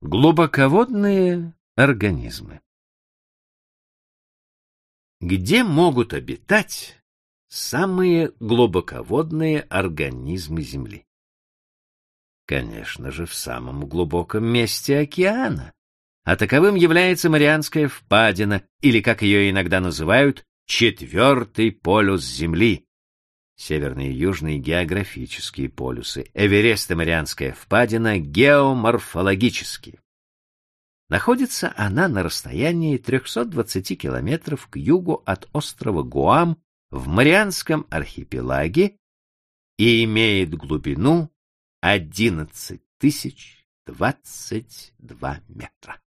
Глубоководные организмы. Где могут обитать самые глубоководные организмы Земли? Конечно же, в самом глубоком месте океана. А таковым является Марианская впадина, или, как ее иногда называют, четвертый полюс Земли. Северные и южные географические полюсы, Эверест и Марианская впадина геоморфологические. Находится она на расстоянии 320 километров к югу от острова Гуам в Марианском архипелаге и имеет глубину 11 тысяч 22 метра.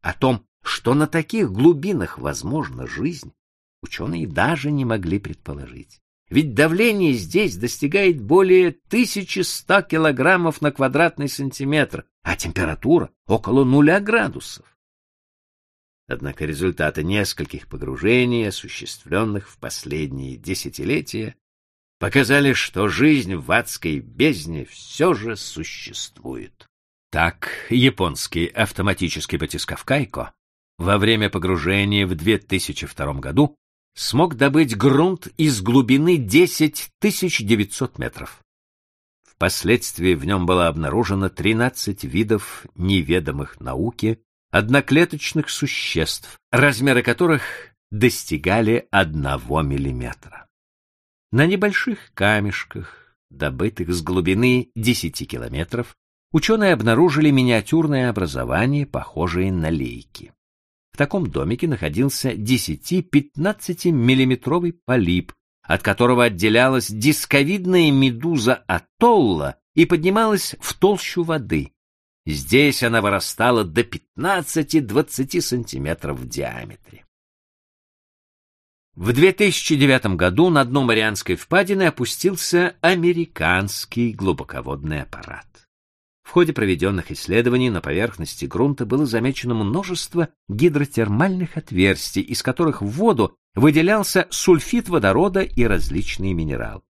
О том, что на таких глубинах возможна жизнь, ученые даже не могли предположить. Ведь давление здесь достигает более 1100 килограммов на квадратный сантиметр, а температура около нуля градусов. Однако результаты нескольких погружений, осуществленных в последние десятилетия, показали, что жизнь в адской бездне все же существует. Так, японский автоматический батискаф Кайко во время погружения в 2002 году смог добыть грунт из глубины 10 900 метров. Впоследствии в нем было обнаружено 13 видов неведомых науке одноклеточных существ, размеры которых достигали одного миллиметра. На небольших камешках, добытых с глубины 10 километров, ученые обнаружили миниатюрное образование, похожее на лейки. Таком домике находился 10-15 миллиметровый полип, от которого отделялась дисковидная медуза атолла и поднималась в толщу воды. Здесь она вырастала до 15-20 сантиметров в диаметре. В 2009 году на дно Марианской впадины опустился американский глубоководный аппарат. В ходе проведенных исследований на поверхности грунта было замечено множество гидротермальных отверстий, из которых в воду выделялся сульфид водорода и различные минералы.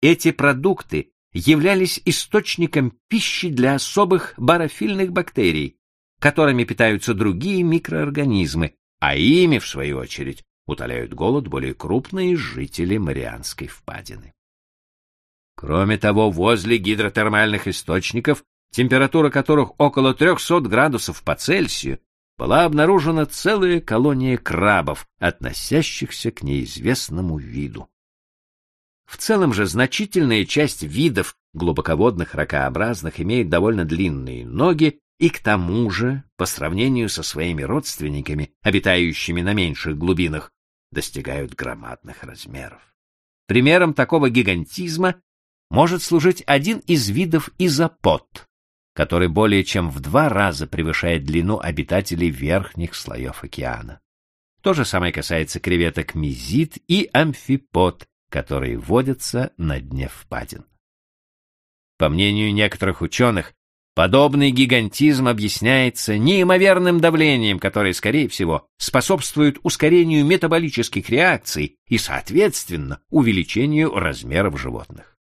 Эти продукты являлись источником пищи для особых барофильных бактерий, которыми питаются другие микроорганизмы, а ими, в свою очередь, утоляют голод более крупные жители Марианской впадины. Кроме того, возле гидротермальных источников, температура которых около 300 градусов по Цельсию, была обнаружена целая колония крабов, относящихся к неизвестному виду. В целом же значительная часть видов глубоководных ракообразных имеет довольно длинные ноги и к тому же, по сравнению со своими родственниками, обитающими на меньших глубинах, достигают громадных размеров. Примером такого гигантизма может служить один из видов изопод, который более чем в два раза превышает длину обитателей верхних слоев океана. То же самое касается креветок мизит и амфипод, которые водятся на дне впадин. По мнению некоторых ученых, подобный гигантизм объясняется неимоверным давлением, которое, скорее всего, способствует ускорению метаболических реакций и, соответственно, увеличению размеров животных.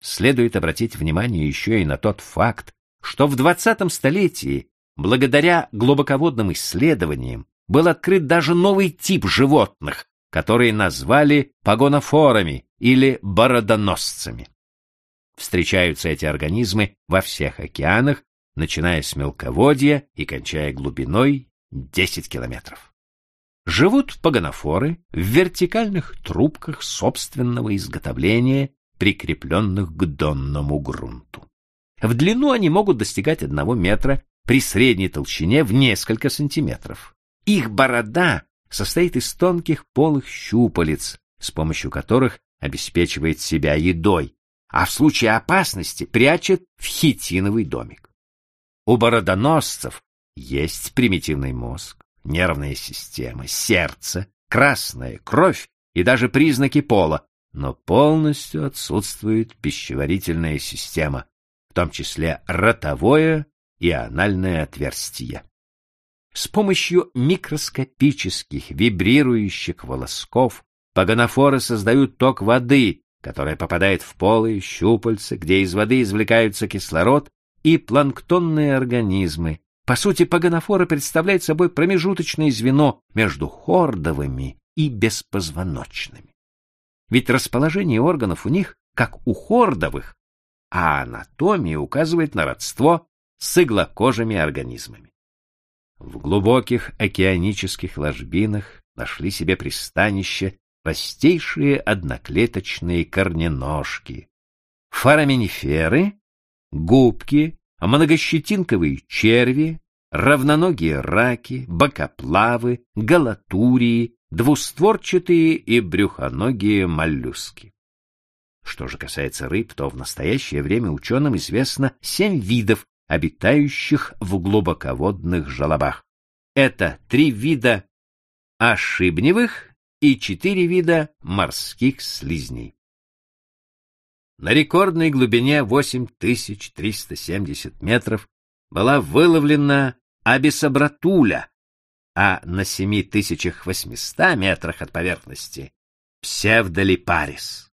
Следует обратить внимание еще и на тот факт, что в 20 столетии, благодаря глубоководным исследованиям, был открыт даже новый тип животных, которые назвали погонофорами или бородоносцами. Встречаются эти организмы во всех океанах, начиная с мелководья и кончая глубиной 10 километров. Живут погонофоры в вертикальных трубках собственного изготовления прикрепленных к донному грунту. В длину они могут достигать одного метра при средней толщине в несколько сантиметров. Их борода состоит из тонких полых щупалец, с помощью которых обеспечивает себя едой, а в случае опасности прячет в хитиновый домик. У бородоносцев есть примитивный мозг, нервная система, сердце, красная кровь и даже признаки пола, но полностью отсутствует пищеварительная система, в том числе ротовое и анальное отверстие. С помощью микроскопических вибрирующих волосков погонофоры создают ток воды, которая попадает в полые щупальца, где из воды извлекаются кислород и планктонные организмы. По сути, погонофора представляет собой промежуточное звено между хордовыми и беспозвоночными. Ведь расположение органов у них, как у хордовых, а анатомия указывает на родство с иглокожими организмами. В глубоких океанических ложбинах нашли себе пристанище простейшие одноклеточные корненожки, фораминиферы, губки, многощетинковые черви, равноногие раки, бокоплавы, галатурии, двустворчатые и брюхоногие моллюски. Что же касается рыб, то в настоящее время ученым известно семь видов, обитающих в глубоководных желобах. Это три вида ошибневых и четыре вида морских слизней. На рекордной глубине 8370 метров была выловлена абисобратуля, а на 7800 метрах от поверхности псевдолипарис.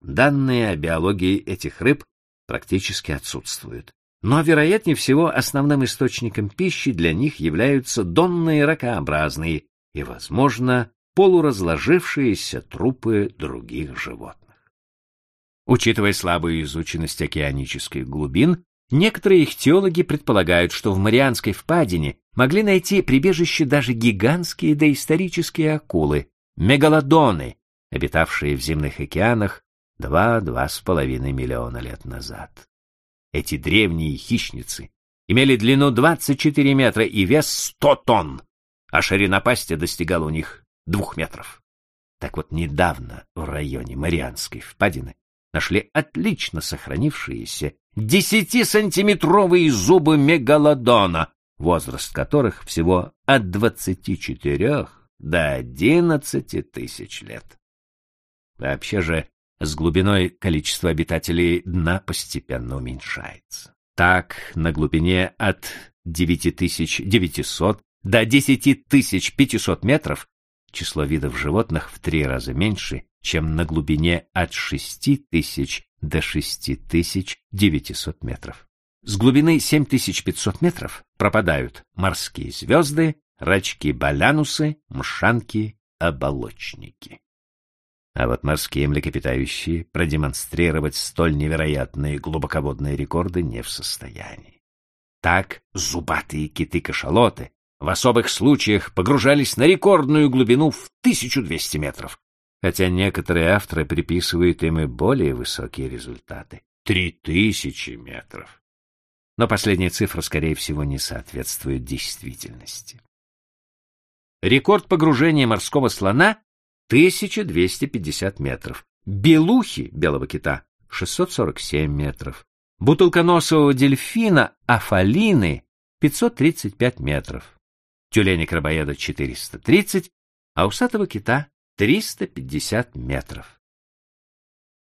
Данные о биологии этих рыб практически отсутствуют. Но, вероятнее всего, основным источником пищи для них являются донные ракообразные и, возможно, полуразложившиеся трупы других животных. Учитывая слабую изученность океанических глубин, некоторые ихтиологи предполагают, что в Марианской впадине могли найти прибежище даже гигантские доисторические акулы, мегалодоны, обитавшие в земных океанах два-два с половиной миллиона лет назад. Эти древние хищницы имели длину 24 метра и вес 100 тонн, а ширина пасти достигала у них двух метров. Так вот, недавно в районе Марианской впадины нашли отлично сохранившиеся десятисантиметровые зубы мегалодона, возраст которых всего от двадцати четырех до одиннадцати тысяч лет. Вообще же, с глубиной количество обитателей дна постепенно уменьшается. Так, на глубине от 9900 до 10500 метров число видов животных в три раза меньше, чем на глубине от 6000 до 6900 метров. С глубины 7500 метров пропадают морские звезды, рачки-балянусы, мшанки, оболочники. А вот морские млекопитающие продемонстрировать столь невероятные глубоководные рекорды не в состоянии. Так зубатые киты-кашалоты в особых случаях погружались на рекордную глубину в 1200 метров, хотя некоторые авторы приписывают им и более высокие результаты — 3000 метров. Но последняя цифра, скорее всего, не соответствует действительности. Рекорд погружения морского слона — 1250 метров, белухи белого кита — 647 метров, бутылконосового дельфина афалины — 535 метров тюленя-крабоеда 430, а усатого кита 350 метров.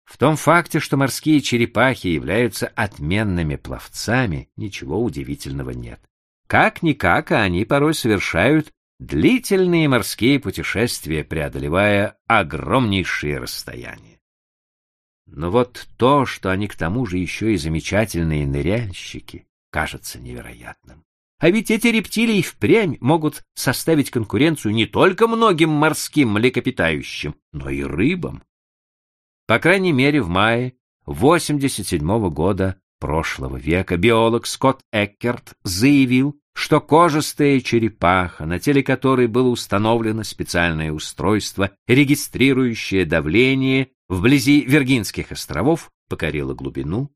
В том факте, что морские черепахи являются отменными пловцами, ничего удивительного нет. Как-никак, а они порой совершают длительные морские путешествия, преодолевая огромнейшие расстояния. Но вот то, что они к тому же еще и замечательные ныряльщики, кажется невероятным. А ведь эти рептилии впрямь могут составить конкуренцию не только многим морским млекопитающим, но и рыбам. По крайней мере, в мае 87 -го года прошлого века биолог Скотт Эккерт заявил, что кожистая черепаха, на теле которой было установлено специальное устройство, регистрирующее давление, вблизи Виргинских островов покорила глубину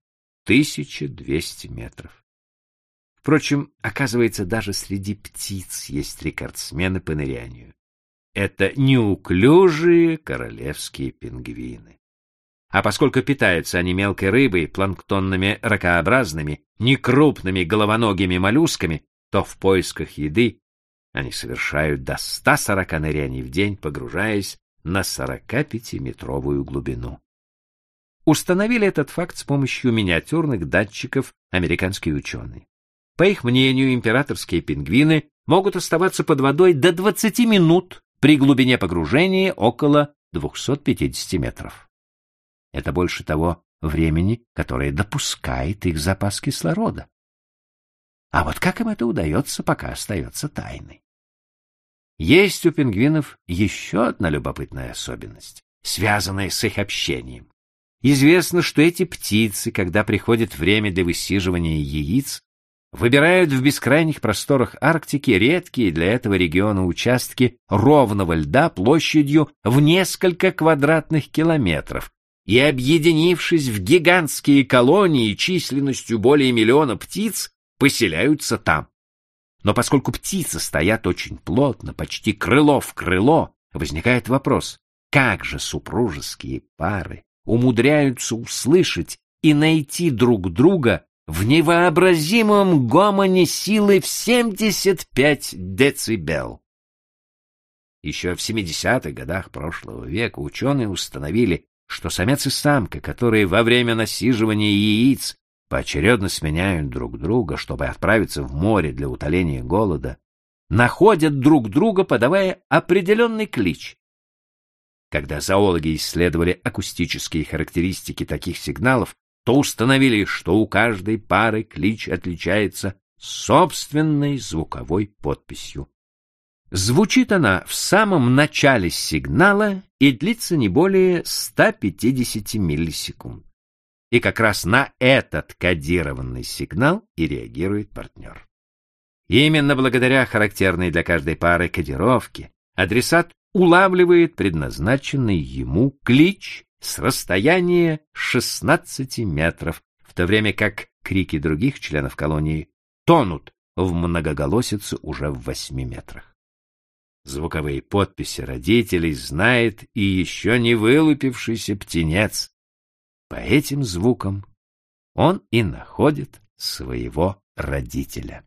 1200 метров. Впрочем, оказывается, даже среди птиц есть рекордсмены по нырянию. Это неуклюжие королевские пингвины. А поскольку питаются они мелкой рыбой, планктонными ракообразными, некрупными головоногими моллюсками, то в поисках еды они совершают до 140 ныряний в день, погружаясь на 45-метровую глубину. Установили этот факт с помощью миниатюрных датчиков американские ученые. По их мнению, императорские пингвины могут оставаться под водой до 20 минут при глубине погружения около 250 метров. Это больше того, времени, которое допускает их запас кислорода. А вот как им это удается, пока остается тайной. Есть у пингвинов еще одна любопытная особенность, связанная с их общением. Известно, что эти птицы, когда приходит время для высиживания яиц, выбирают в бескрайних просторах Арктики редкие для этого региона участки ровного льда площадью в несколько квадратных километров, и, объединившись в гигантские колонии численностью более миллиона птиц, поселяются там. Но поскольку птицы стоят очень плотно, почти крыло в крыло, возникает вопрос, как же супружеские пары умудряются услышать и найти друг друга в невообразимом гомоне силы в 75 децибел. Еще в 70-х годах прошлого века ученые установили, что самец и самка, которые во время насиживания яиц поочередно сменяют друг друга, чтобы отправиться в море для утоления голода, находят друг друга, подавая определенный клич. Когда зоологи исследовали акустические характеристики таких сигналов, то установили, что у каждой пары клич отличается собственной звуковой подписью. Звучит она в самом начале сигнала и длится не более 150 миллисекунд. И как раз на этот кодированный сигнал и реагирует партнер. Именно благодаря характерной для каждой пары кодировке адресат улавливает предназначенный ему клич с расстояния 16 метров, в то время как крики других членов колонии тонут в многоголосице уже в 8 метрах. Звуковые подписи родителей знает и еще не вылупившийся птенец. По этим звукам он и находит своего родителя.